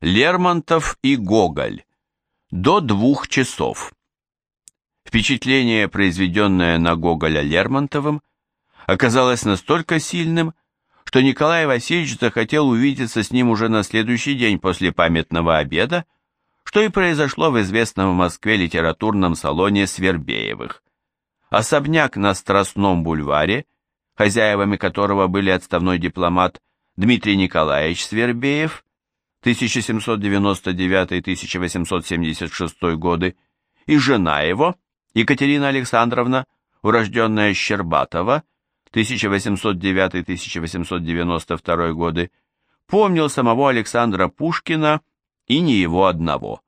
Лермонтов и Гоголь. До двух часов. Впечатление, произведенное на Гоголя Лермонтовым, оказалось настолько сильным, что Николай Васильевич захотел увидеться с ним уже на следующий день после памятного обеда, что и произошло в известном в Москве литературном салоне Свербеевых. Особняк на Страстном бульваре, хозяевами которого были отставной дипломат Дмитрий Николаевич Свербеев 1799-1876 годы, и жена его, Екатерина Александровна, урожденная Щербатова, 1809-1892 годы, помнил самого Александра Пушкина и не его одного.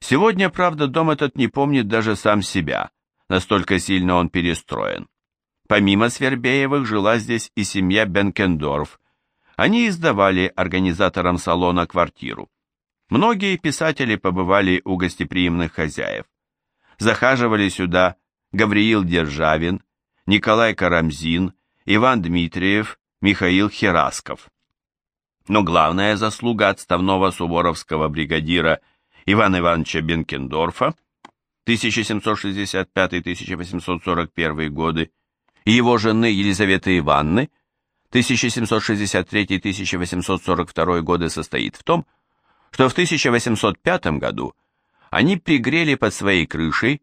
Сегодня, правда, дом этот не помнит даже сам себя, настолько сильно он перестроен. Помимо Свербеевых жила здесь и семья Бенкендорф, они издавали организаторам салона квартиру. Многие писатели побывали у гостеприимных хозяев. Захаживали сюда Гавриил Державин, Николай Карамзин, Иван Дмитриев, Михаил Херасков. Но главная заслуга отставного суворовского бригадира Ивана Ивановича Бенкендорфа 1765-1841 годы и его жены Елизаветы Ивановны 1763-1842 годы состоит в том, что в 1805 году они пригрели под своей крышей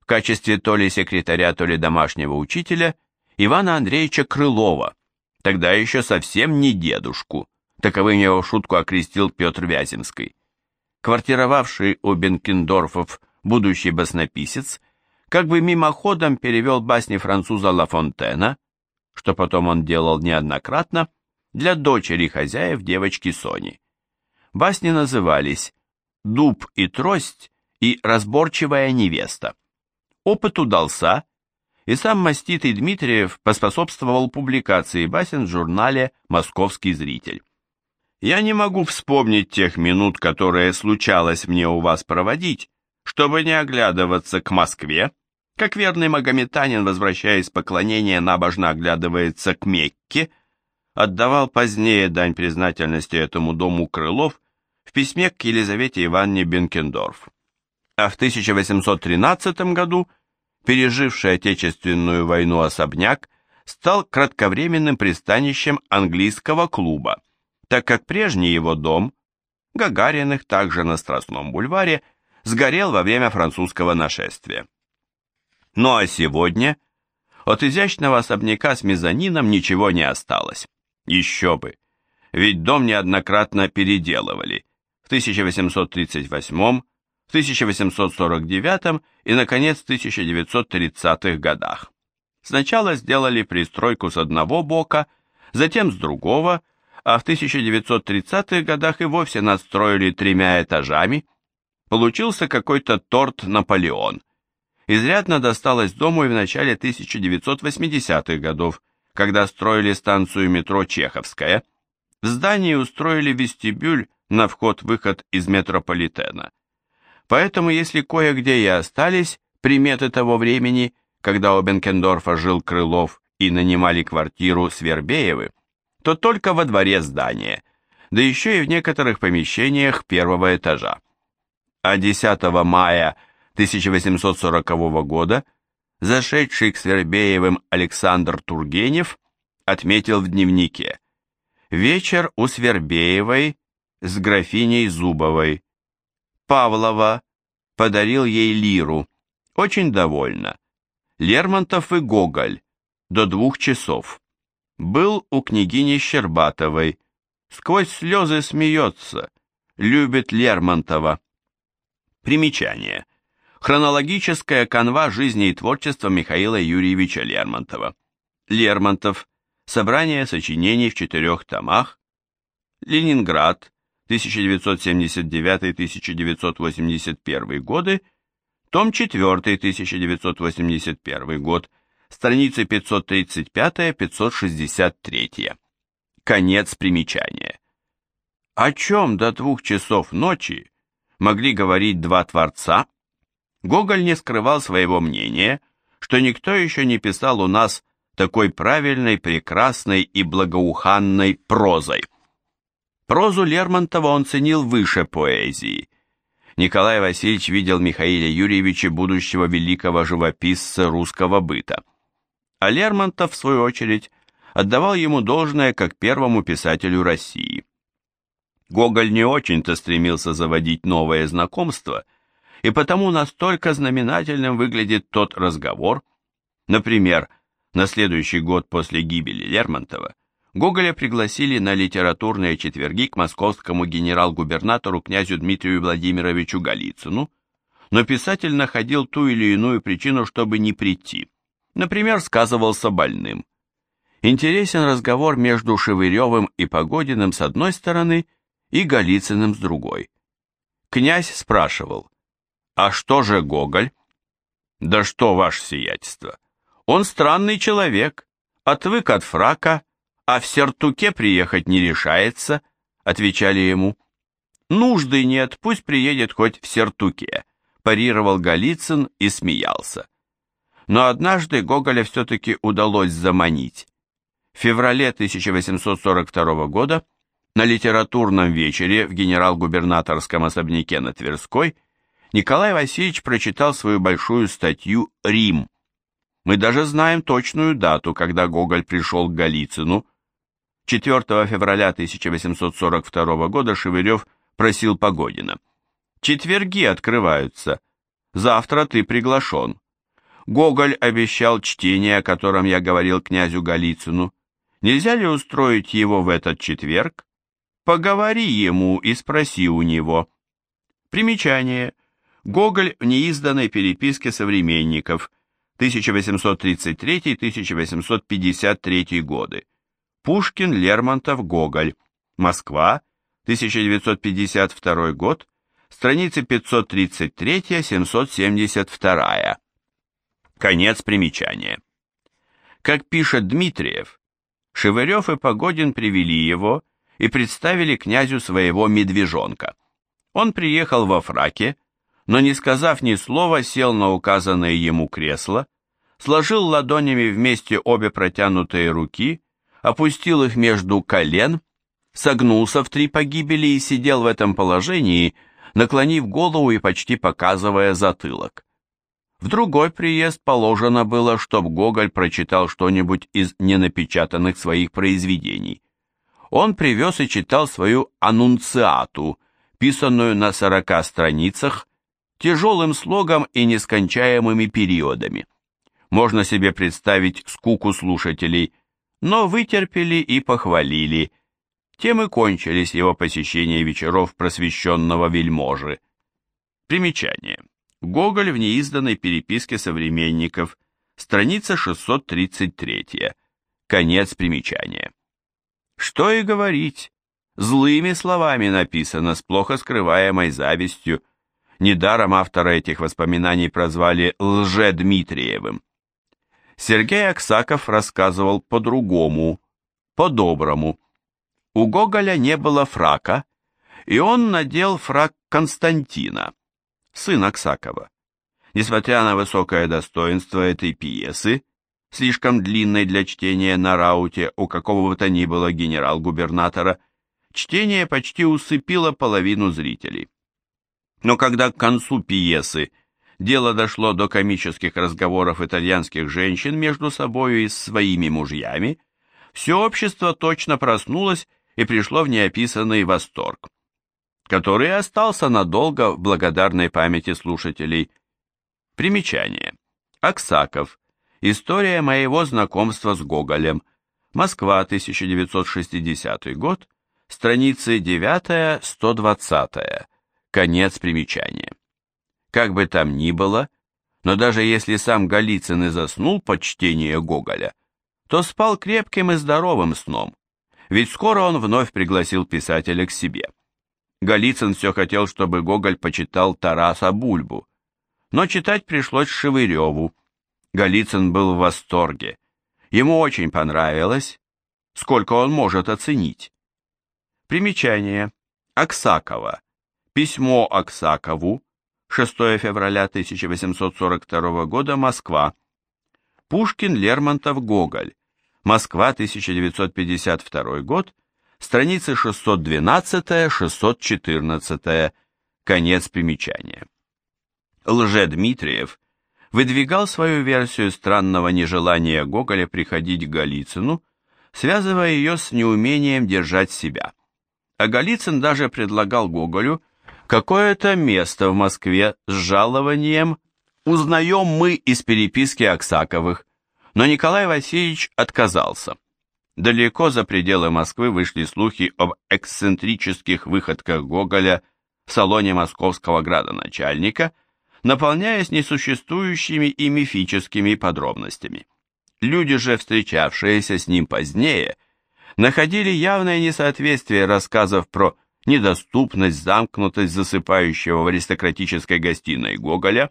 в качестве то ли секретаря, то ли домашнего учителя Ивана Андреевича Крылова, тогда еще совсем не дедушку, таковым его шутку окрестил Петр Вяземский. Квартировавший у Бенкендорфов будущий баснописец как бы мимоходом перевел басни француза Ла Фонтена что потом он делал неоднократно, для дочери хозяев девочки Сони. Басни назывались «Дуб и трость» и «Разборчивая невеста». Опыт удался, и сам маститый Дмитриев поспособствовал публикации басен в журнале «Московский зритель». Я не могу вспомнить тех минут, которые случалось мне у вас проводить, чтобы не оглядываться к Москве, как верный магометанин, возвращаясь поклонения, набожно оглядывается к Мекке, отдавал позднее дань признательности этому дому Крылов в письме к Елизавете Ивановне Бенкендорф. А в 1813 году, переживший Отечественную войну особняк, стал кратковременным пристанищем английского клуба, так как прежний его дом, Гагариных также на Страстном бульваре, сгорел во время французского нашествия. Ну а сегодня от изящного особняка с мезонином ничего не осталось. Еще бы. Ведь дом неоднократно переделывали. В 1838, в 1849 и, наконец, в 1930-х годах. Сначала сделали пристройку с одного бока, затем с другого, а в 1930-х годах и вовсе надстроили тремя этажами. Получился какой-то торт Наполеон изрядно досталось дому и в начале 1980-х годов, когда строили станцию метро Чеховская. В здании устроили вестибюль на вход-выход из метрополитена. Поэтому, если кое-где и остались приметы того времени, когда у Бенкендорфа жил Крылов и нанимали квартиру Свербеевы, то только во дворе здания, да еще и в некоторых помещениях первого этажа. А 10 мая 1840 года зашедший к Свербеевым Александр Тургенев отметил в дневнике «Вечер у Свербеевой с графиней Зубовой. Павлова подарил ей лиру. Очень довольна. Лермонтов и Гоголь. До двух часов. Был у княгини Щербатовой. Сквозь слезы смеется. Любит Лермонтова. Примечание. Хронологическая канва жизни и творчества Михаила Юрьевича Лермонтова. Лермонтов. Собрание сочинений в четырех томах. Ленинград. 1979-1981 годы. Том 4. 1981 год. Страницы 535-563. Конец примечания. О чем до двух часов ночи могли говорить два творца, Гоголь не скрывал своего мнения, что никто еще не писал у нас такой правильной, прекрасной и благоуханной прозой. Прозу Лермонтова он ценил выше поэзии. Николай Васильевич видел Михаила Юрьевича будущего великого живописца русского быта. А Лермонтов, в свою очередь, отдавал ему должное как первому писателю России. Гоголь не очень-то стремился заводить новое знакомство, и потому настолько знаменательным выглядит тот разговор, например, на следующий год после гибели Лермонтова, Гоголя пригласили на литературные четверги к московскому генерал-губернатору князю Дмитрию Владимировичу Голицыну, но писатель находил ту или иную причину, чтобы не прийти. Например, сказывался больным. Интересен разговор между Шевыревым и Погодиным с одной стороны и Голицыным с другой. Князь спрашивал, «А что же Гоголь?» «Да что, ваше сиятельство, он странный человек, отвык от фрака, а в сертуке приехать не решается, отвечали ему. Нужды нет, пусть приедет хоть в сертуке, парировал Голицын и смеялся. Но однажды Гоголя все-таки удалось заманить. В феврале 1842 года на литературном вечере в генерал-губернаторском особняке на Тверской Николай Васильевич прочитал свою большую статью «Рим». Мы даже знаем точную дату, когда Гоголь пришел к Голицыну, 4 февраля 1842 года Шевелев просил Погодина. «Четверги открываются. Завтра ты приглашен». Гоголь обещал чтение, о котором я говорил князю Голицыну. Нельзя ли устроить его в этот четверг? Поговори ему и спроси у него. Примечание. Гоголь в неизданной переписке современников 1833-1853 годы. Пушкин, Лермонтов, Гоголь. Москва, 1952 год, страницы 533-772. Конец примечания. Как пишет Дмитриев, Шевырев и Погодин привели его и представили князю своего медвежонка. Он приехал во фраке, но не сказав ни слова, сел на указанное ему кресло, сложил ладонями вместе обе протянутые руки опустил их между колен, согнулся в три погибели и сидел в этом положении, наклонив голову и почти показывая затылок. В другой приезд положено было, чтоб Гоголь прочитал что-нибудь из ненапечатанных своих произведений. Он привез и читал свою «Аннунциату», писанную на сорока страницах, тяжелым слогом и нескончаемыми периодами. Можно себе представить скуку слушателей – но вытерпели и похвалили. Тем и кончились его посещения вечеров просвещенного вельможи. Примечание. Гоголь в неизданной переписке современников, страница 633. Конец примечания. Что и говорить, злыми словами написано, с плохо скрываемой завистью. Недаром автора этих воспоминаний прозвали Лже-Дмитриевым. Сергей Аксаков рассказывал по-другому, по-доброму. У Гоголя не было фрака, и он надел фрак Константина, сын Аксакова. Несмотря на высокое достоинство этой пьесы, слишком длинной для чтения на рауте у какого бы то ни было генерал-губернатора, чтение почти усыпило половину зрителей. Но когда к концу пьесы дело дошло до комических разговоров итальянских женщин между собою и своими мужьями, все общество точно проснулось и пришло в неописанный восторг, который остался надолго в благодарной памяти слушателей. Примечание. Аксаков. История моего знакомства с Гоголем. Москва, 1960 год. Страницы 9-120. Конец примечания. Как бы там ни было, но даже если сам Голицын и заснул под чтение Гоголя, то спал крепким и здоровым сном, ведь скоро он вновь пригласил писателя к себе. Голицын все хотел, чтобы Гоголь почитал Тараса Бульбу, но читать пришлось Шевыреву. Голицын был в восторге. Ему очень понравилось, сколько он может оценить. Примечание. Аксакова. Письмо Аксакову 6 февраля 1842 года, Москва. Пушкин, Лермонтов, Гоголь. Москва, 1952 год, страницы 612-614, конец примечания. Лже-Дмитриев выдвигал свою версию странного нежелания Гоголя приходить к Голицыну, связывая ее с неумением держать себя. А Голицын даже предлагал Гоголю какое-то место в Москве с жалованием «Узнаем мы из переписки Аксаковых», но Николай Васильевич отказался. Далеко за пределы Москвы вышли слухи об эксцентрических выходках Гоголя в салоне московского градоначальника, наполняясь несуществующими и мифическими подробностями. Люди же, встречавшиеся с ним позднее, находили явное несоответствие рассказов про недоступность, замкнутость засыпающего в аристократической гостиной Гоголя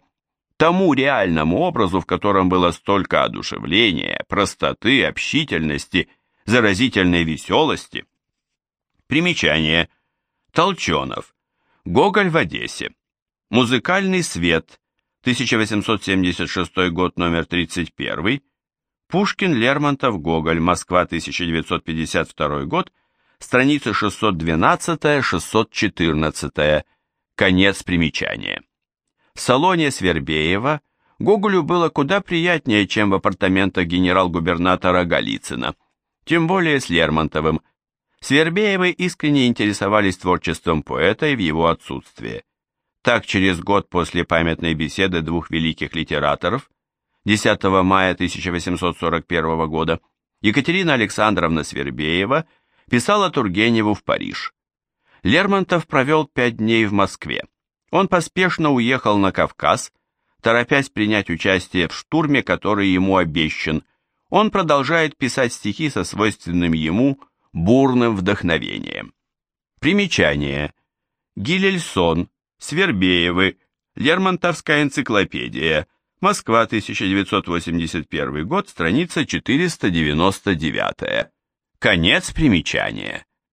тому реальному образу, в котором было столько одушевления, простоты, общительности заразительной веселости. Примечание. Толченов. Гоголь в Одессе. Музыкальный свет. 1876 год, номер 31. Пушкин, Лермонтов, Гоголь. Москва, 1952 год. Страницы 612-614. Конец примечания. В салоне Свербеева Гоголю было куда приятнее, чем в апартаментах генерал-губернатора Голицына тем более с Лермонтовым. Свербеевы искренне интересовались творчеством поэта и в его отсутствие. Так, через год после памятной беседы двух великих литераторов, 10 мая 1841 года, Екатерина Александровна Свербеева писала Тургеневу в Париж. Лермонтов провел пять дней в Москве. Он поспешно уехал на Кавказ, торопясь принять участие в штурме, который ему обещан – он продолжает писать стихи со свойственным ему бурным вдохновением. Примечание. Гилельсон, Свербеевы, Лермонтовская энциклопедия, Москва, 1981 год, страница 499. Конец примечания.